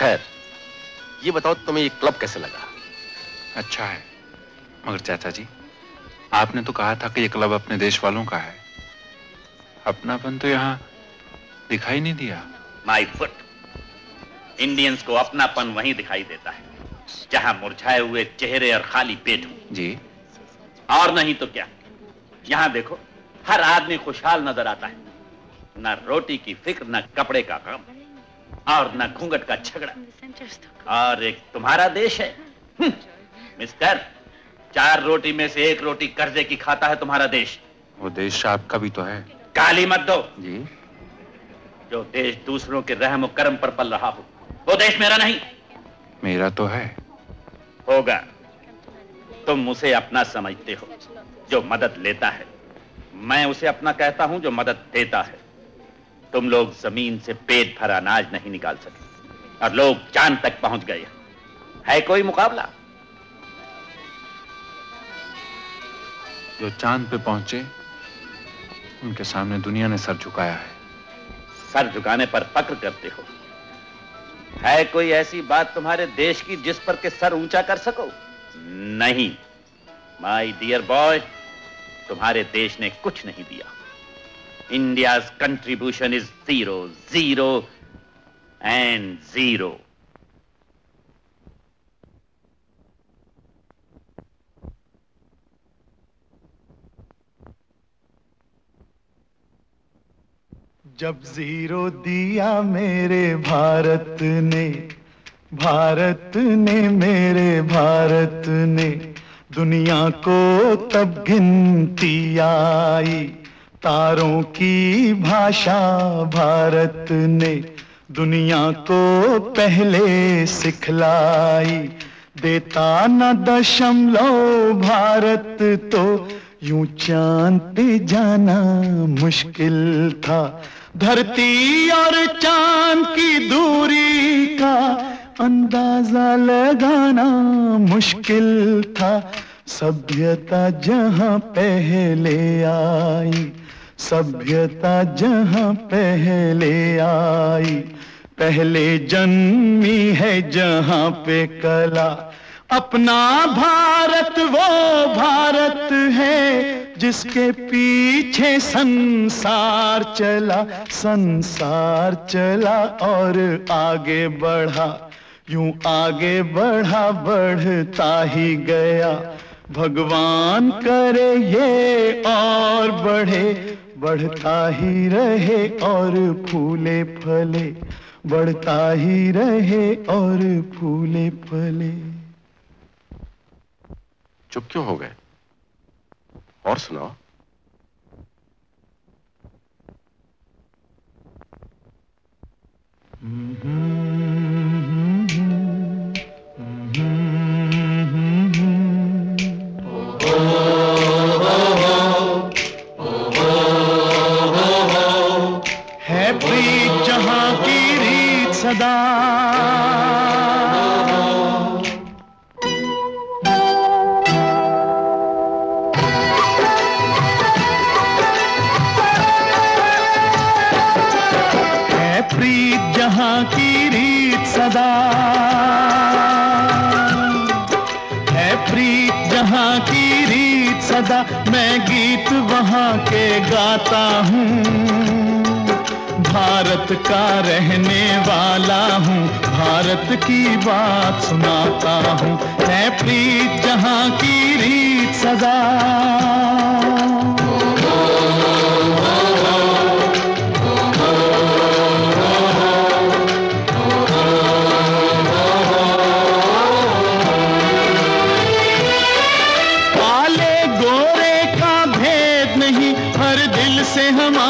खैर ये बताओ तुम्हें ये क्लब कैसे लगा? अच्छा है मगर चाचा जी आपने तो कहा था कि ये क्लब अपने देश वालों का है। अपनापन तो यहाँ दिखाई नहीं दिया। माई फुट इंडियंस को अपनापन वहीं दिखाई देता है जहाँ मुरझाए हुए चेहरे और खाली पेट हो। जी। और नहीं तो क्या? यहाँ देखो हर आदमी खुशहाल नज़र आता है। न रोटी की फ़िक्र न कपड़े का काम और न घूंघट का झगड़ा। और एक तुम्हारा देश है। हम्म, मिस्टर चार रोटी में से एक रोटी कर्जे की खाता है तुम्हारा देश। वो देश आपका भी तो है। गाली मत दो। जी। जो देश दूसरों के रहम और कर्म पर पल रहा हो वो देश मेरा नहीं। मेरा तो है। होगा। तुम उसे अपना समझते हो जो मदद लेता है। मैं उसे अपना कहता हूँ जो मदद देता है। तुम लोग ज़मीन से पेट भर अनाज नहीं निकाल सके। और लोग चाँद तक पहुँच गए है। कोई मुकाबला? जो चाँद पे पहुँचे उनके सामने दुनिया ने सर झुकाया है। सर झुकाने पर फक्र करते हो। है कोई ऐसी बात तुम्हारे देश की जिस पर के सर ऊँचा कर सको? नहीं माई डियर बॉय तुम्हारे देश ने कुछ नहीं दिया। India contribution is zero zero and zero जब ज़ीरो दिया मेरे भारत ने भारत ने मेरे भारत ने, दुनिया को तब गिनती आई। तारों की भाषा भारत ने दुनिया को पहले सिखलाई। देता न दशमलव भारत तो यूँ चाँद पे जाना मुश्किल था। धरती और चाँद की दूरी का अंदाज़ा लगाना मुश्किल था। सभ्यता जहाँ पहले आई सभ्यता जहाँ पहले आई, पहले जन्मी है जहाँ पे कला। अपना भारत, वो भारत है जिसके पीछे संसार चला संसार चला और आगे बढ़ा। यूँ आगे बढ़ा, बढ़ता ही गया। भगवान करे ये और बढ़े बढ़ता ही रहे और फूले फले, बढ़ता ही रहे और फूले फले। चुप क्यों हो गए? और सुनाओ। सदा है प्रीत जहाँ की रीत सदा। है प्रीत जहाँ की रीत सदा। मैं गीत वहाँ के गाता हूँ। भारत का रहने वाला हूँ। भारत की बात सुनाता हूँ। है प्रीत जहाँ की रीत दिल से हमारा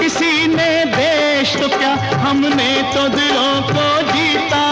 किसी ने देश तो क्या? हमने तो दिलों को जीता।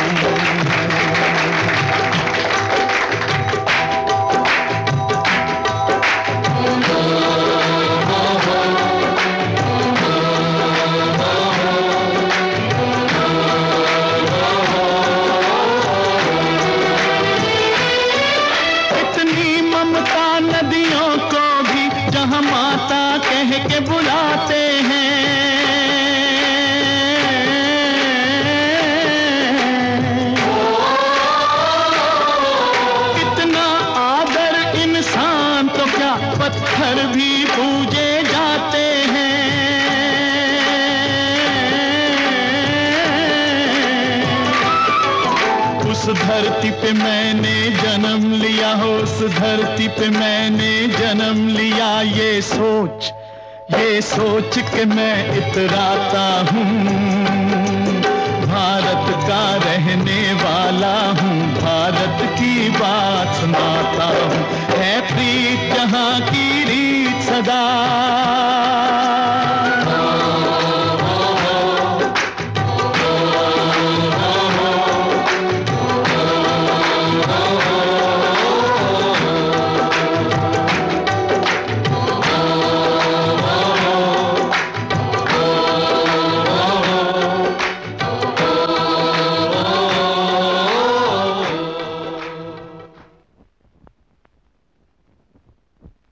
पे मैंने जन्म लिया हो उस धरती पे मैंने जन्म लिया। ये सोच ये सोच के मैं इतराता हूँ। भारत का रहने वाला हूँ, भारत की बात सुनाता हूँ। है प्रीत जहाँ की रीत सदा।